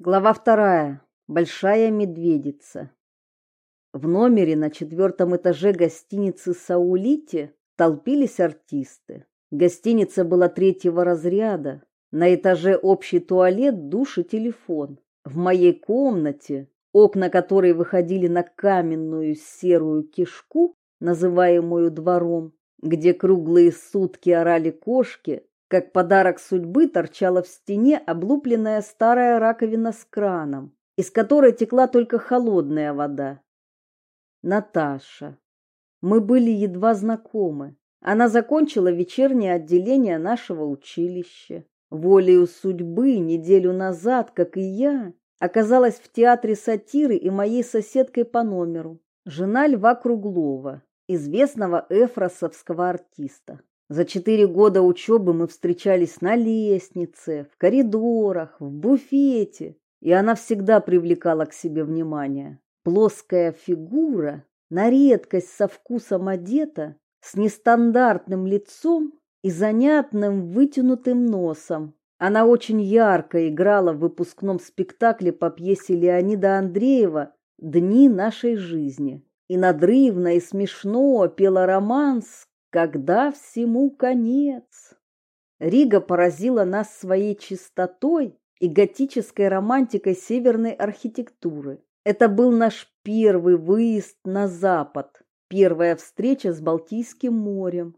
Глава вторая. Большая медведица. В номере на четвертом этаже гостиницы «Саулите» толпились артисты. Гостиница была третьего разряда. На этаже общий туалет, душ и телефон. В моей комнате, окна которой выходили на каменную серую кишку, называемую двором, где круглые сутки орали кошки, как подарок судьбы торчала в стене облупленная старая раковина с краном, из которой текла только холодная вода. Наташа. Мы были едва знакомы. Она закончила вечернее отделение нашего училища. Волею судьбы неделю назад, как и я, оказалась в театре сатиры и моей соседкой по номеру, жена Льва Круглова, известного эфросовского артиста. За четыре года учебы мы встречались на лестнице, в коридорах, в буфете, и она всегда привлекала к себе внимание. Плоская фигура, на редкость со вкусом одета, с нестандартным лицом и занятным вытянутым носом. Она очень ярко играла в выпускном спектакле по пьесе Леонида Андреева «Дни нашей жизни» и надрывно и смешно пела романс когда всему конец. Рига поразила нас своей чистотой и готической романтикой северной архитектуры. Это был наш первый выезд на запад, первая встреча с Балтийским морем.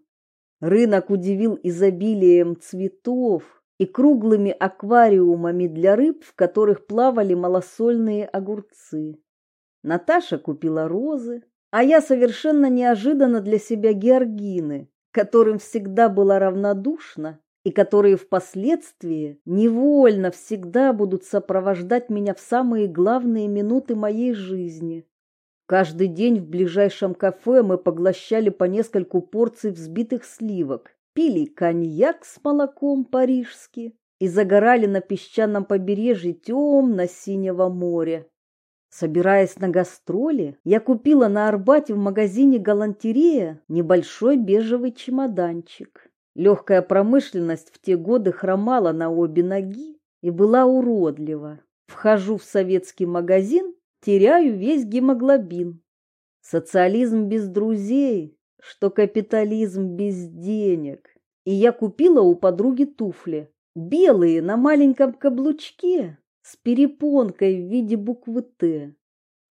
Рынок удивил изобилием цветов и круглыми аквариумами для рыб, в которых плавали малосольные огурцы. Наташа купила розы, а я совершенно неожиданно для себя георгины, которым всегда была равнодушна и которые впоследствии невольно всегда будут сопровождать меня в самые главные минуты моей жизни. Каждый день в ближайшем кафе мы поглощали по нескольку порций взбитых сливок, пили коньяк с молоком парижский и загорали на песчаном побережье темно-синего моря. Собираясь на гастроли, я купила на Арбате в магазине «Галантерея» небольшой бежевый чемоданчик. Легкая промышленность в те годы хромала на обе ноги и была уродлива. Вхожу в советский магазин, теряю весь гемоглобин. Социализм без друзей, что капитализм без денег. И я купила у подруги туфли, белые на маленьком каблучке, с перепонкой в виде буквы «Т».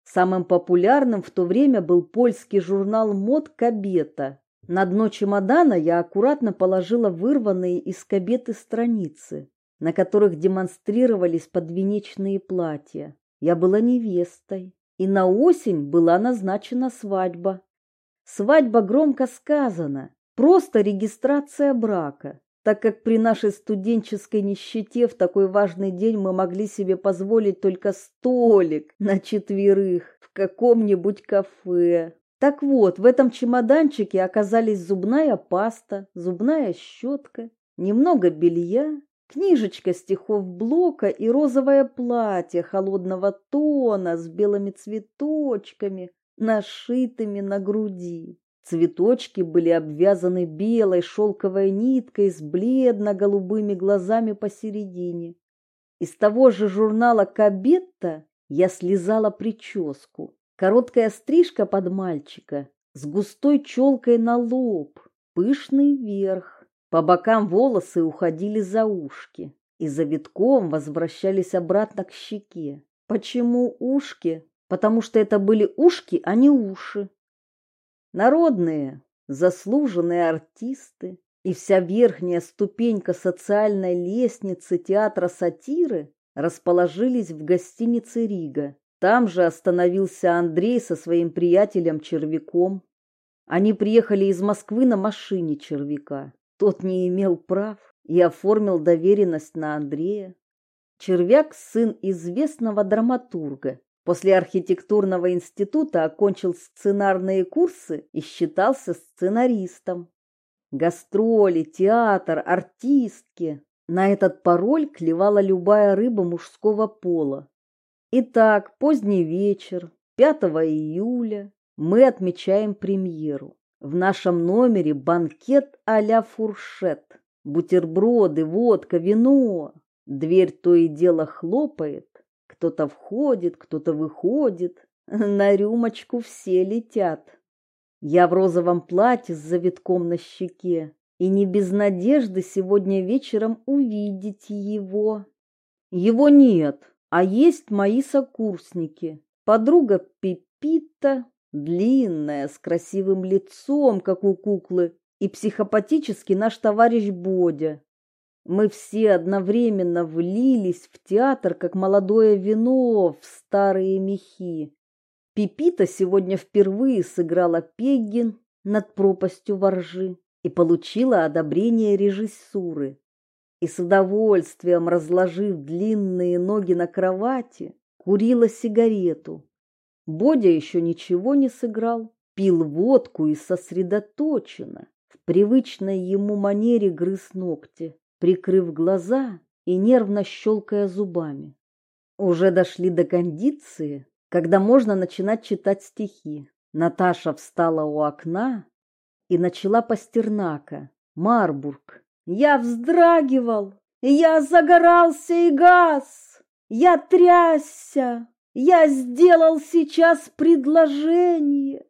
Самым популярным в то время был польский журнал мод «Кабета». На дно чемодана я аккуратно положила вырванные из кабеты страницы, на которых демонстрировались подвенечные платья. Я была невестой, и на осень была назначена свадьба. Свадьба громко сказана, просто регистрация брака так как при нашей студенческой нищете в такой важный день мы могли себе позволить только столик на четверых в каком-нибудь кафе. Так вот, в этом чемоданчике оказались зубная паста, зубная щетка, немного белья, книжечка стихов Блока и розовое платье холодного тона с белыми цветочками, нашитыми на груди. Цветочки были обвязаны белой шелковой ниткой с бледно-голубыми глазами посередине. Из того же журнала «Кабетта» я слезала прическу. Короткая стрижка под мальчика с густой челкой на лоб, пышный верх. По бокам волосы уходили за ушки и завитком возвращались обратно к щеке. Почему ушки? Потому что это были ушки, а не уши. Народные, заслуженные артисты и вся верхняя ступенька социальной лестницы театра сатиры расположились в гостинице Рига. Там же остановился Андрей со своим приятелем Червяком. Они приехали из Москвы на машине Червяка. Тот не имел прав и оформил доверенность на Андрея. Червяк – сын известного драматурга После архитектурного института окончил сценарные курсы и считался сценаристом. Гастроли, театр, артистки. На этот пароль клевала любая рыба мужского пола. Итак, поздний вечер, 5 июля, мы отмечаем премьеру. В нашем номере банкет а-ля фуршет. Бутерброды, водка, вино. Дверь то и дело хлопает. Кто-то входит, кто-то выходит. На рюмочку все летят. Я в розовом платье с завитком на щеке и не без надежды сегодня вечером увидеть его. Его нет, а есть мои сокурсники. Подруга Пипита, длинная, с красивым лицом, как у куклы, и психопатический наш товарищ Бодя. Мы все одновременно влились в театр, как молодое вино в старые мехи. Пипита сегодня впервые сыграла Пеггин над пропастью воржи и получила одобрение режиссуры. И с удовольствием, разложив длинные ноги на кровати, курила сигарету. Бодя еще ничего не сыграл, пил водку и сосредоточенно, в привычной ему манере грыз ногти прикрыв глаза и нервно щелкая зубами. Уже дошли до кондиции, когда можно начинать читать стихи. Наташа встала у окна и начала Пастернака, Марбург. Я вздрагивал, я загорался и газ, я трясся, я сделал сейчас предложение.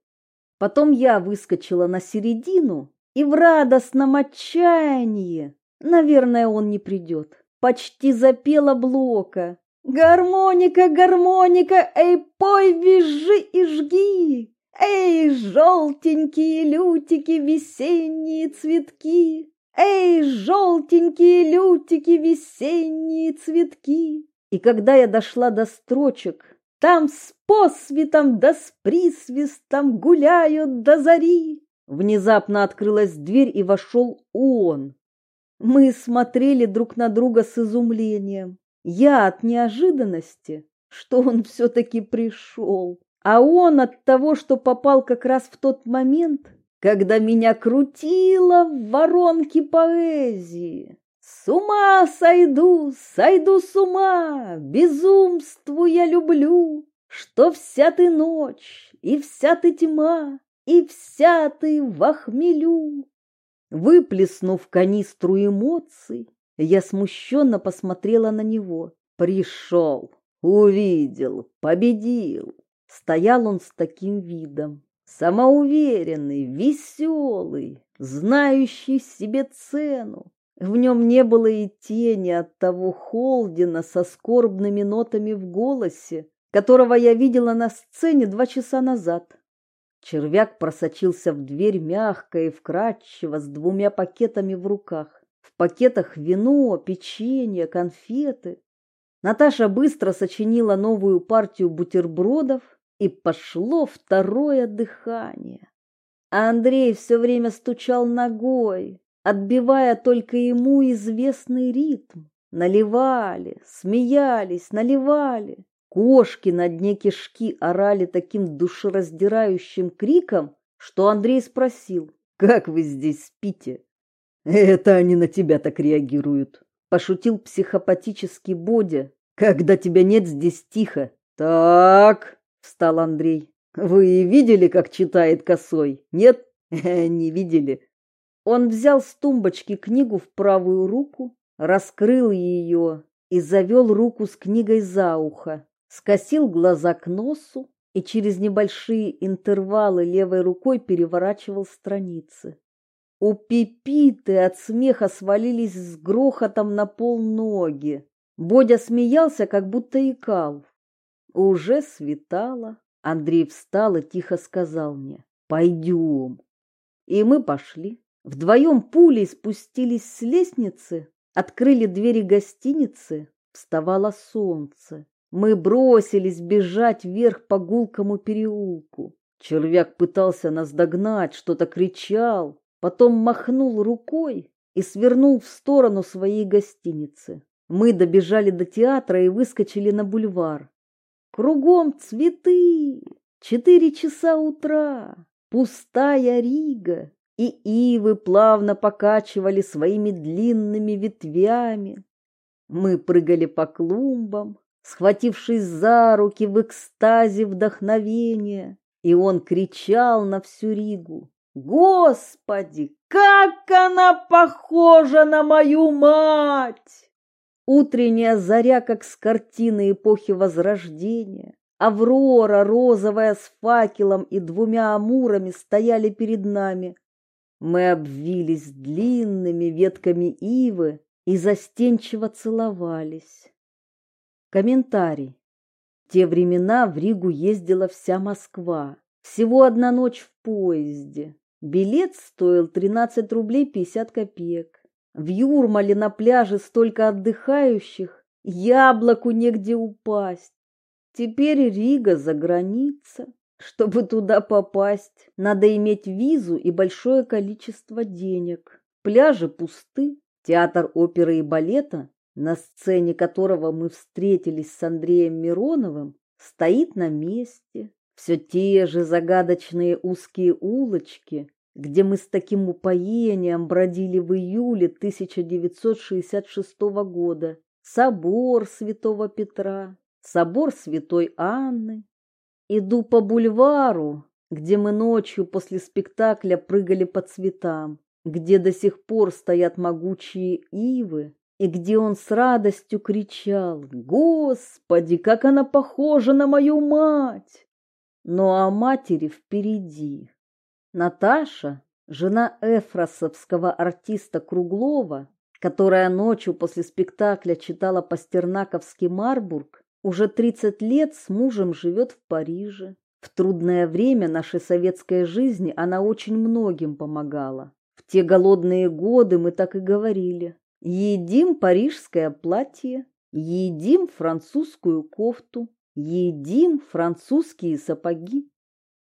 Потом я выскочила на середину и в радостном отчаянии Наверное, он не придет. Почти запела Блока. Гармоника, гармоника, эй, пой, визжи и жги. Эй, желтенькие лютики, весенние цветки. Эй, желтенькие лютики, весенние цветки. И когда я дошла до строчек, там с посветом да с присвистом гуляют до зари. Внезапно открылась дверь, и вошел он, мы смотрели друг на друга с изумлением. Я от неожиданности, что он все-таки пришел, а он от того, что попал как раз в тот момент, когда меня крутило в воронке поэзии. С ума сойду, сойду с ума, безумству я люблю, что вся ты ночь, и вся ты тьма, и вся ты в хмелю. Выплеснув канистру эмоций, я смущенно посмотрела на него. Пришел, увидел, победил. Стоял он с таким видом, самоуверенный, веселый, знающий себе цену. В нем не было и тени от того Холдина со скорбными нотами в голосе, которого я видела на сцене два часа назад. Червяк просочился в дверь мягко и вкрадчиво с двумя пакетами в руках. В пакетах вино, печенье, конфеты. Наташа быстро сочинила новую партию бутербродов, и пошло второе дыхание. А Андрей все время стучал ногой, отбивая только ему известный ритм. Наливали, смеялись, наливали. Кошки на дне кишки орали таким душераздирающим криком, что Андрей спросил, «Как вы здесь спите?» «Это они на тебя так реагируют», — пошутил психопатический Бодя. «Когда тебя нет, здесь тихо». «Так», — встал Андрей, «вы видели, как читает косой? Нет? Не видели». Он взял с тумбочки книгу в правую руку, раскрыл ее и завел руку с книгой за ухо скосил глаза к носу и через небольшие интервалы левой рукой переворачивал страницы. У Пипиты от смеха свалились с грохотом на пол ноги. Бодя смеялся, как будто икал. Уже светало. Андрей встал и тихо сказал мне, «Пойдем». И мы пошли. Вдвоем пулей спустились с лестницы, открыли двери гостиницы, вставало солнце. Мы бросились бежать вверх по гулкому переулку. Червяк пытался нас догнать, что-то кричал, потом махнул рукой и свернул в сторону своей гостиницы. Мы добежали до театра и выскочили на бульвар. Кругом цветы, четыре часа утра, пустая Рига, и ивы плавно покачивали своими длинными ветвями. Мы прыгали по клумбам, схватившись за руки в экстазе вдохновения, и он кричал на всю Ригу. «Господи, как она похожа на мою мать!» Утренняя заря, как с картины эпохи Возрождения. Аврора, розовая с факелом и двумя амурами, стояли перед нами. Мы обвились длинными ветками ивы и застенчиво целовались. Комментарий. В те времена в Ригу ездила вся Москва. Всего одна ночь в поезде. Билет стоил 13 рублей 50 копеек. В Юрмале на пляже столько отдыхающих, яблоку негде упасть. Теперь Рига за граница. Чтобы туда попасть, надо иметь визу и большое количество денег. Пляжи пусты. Театр оперы и балета, на сцене которого мы встретились с Андреем Мироновым, стоит на месте. Все те же загадочные узкие улочки, где мы с таким упоением бродили в июле 1966 года. Собор Святого Петра, собор Святой Анны. Иду по бульвару, где мы ночью после спектакля прыгали по цветам, где до сих пор стоят могучие ивы, и где он с радостью кричал «Господи, как она похожа на мою мать!» Ну а матери впереди. Наташа, жена эфросовского артиста Круглова, которая ночью после спектакля читала пастернаковский Марбург, уже 30 лет с мужем живет в Париже. В трудное время нашей советской жизни она очень многим помогала. В те голодные годы мы так и говорили. Едим парижское платье, едим французскую кофту, едим французские сапоги.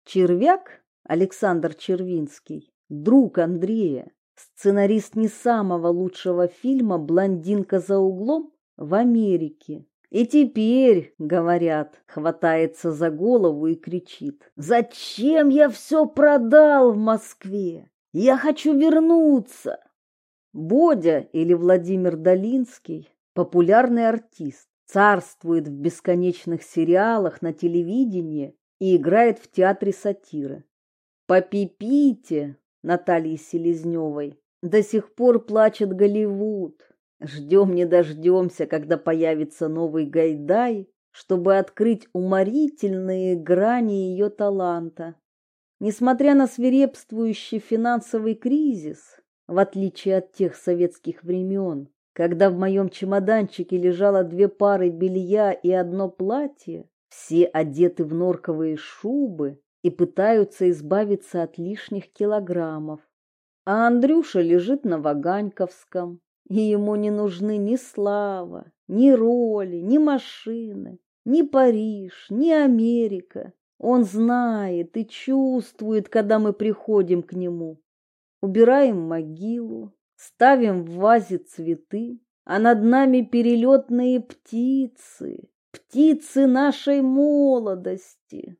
Червяк Александр Червинский, друг Андрея, сценарист не самого лучшего фильма «Блондинка за углом» в Америке, и теперь, говорят, хватается за голову и кричит. «Зачем я все продал в Москве? Я хочу вернуться!» Бодя или Владимир Долинский – популярный артист, царствует в бесконечных сериалах на телевидении и играет в театре сатиры. По Пипите Натальи Селезневой до сих пор плачет Голливуд. Ждем не дождемся, когда появится новый Гайдай, чтобы открыть уморительные грани ее таланта. Несмотря на свирепствующий финансовый кризис, в отличие от тех советских времен, когда в моем чемоданчике лежало две пары белья и одно платье, все одеты в норковые шубы и пытаются избавиться от лишних килограммов. А Андрюша лежит на Ваганьковском, и ему не нужны ни слава, ни роли, ни машины, ни Париж, ни Америка. Он знает и чувствует, когда мы приходим к нему. Убираем могилу, ставим в вазе цветы, а над нами перелетные птицы, птицы нашей молодости.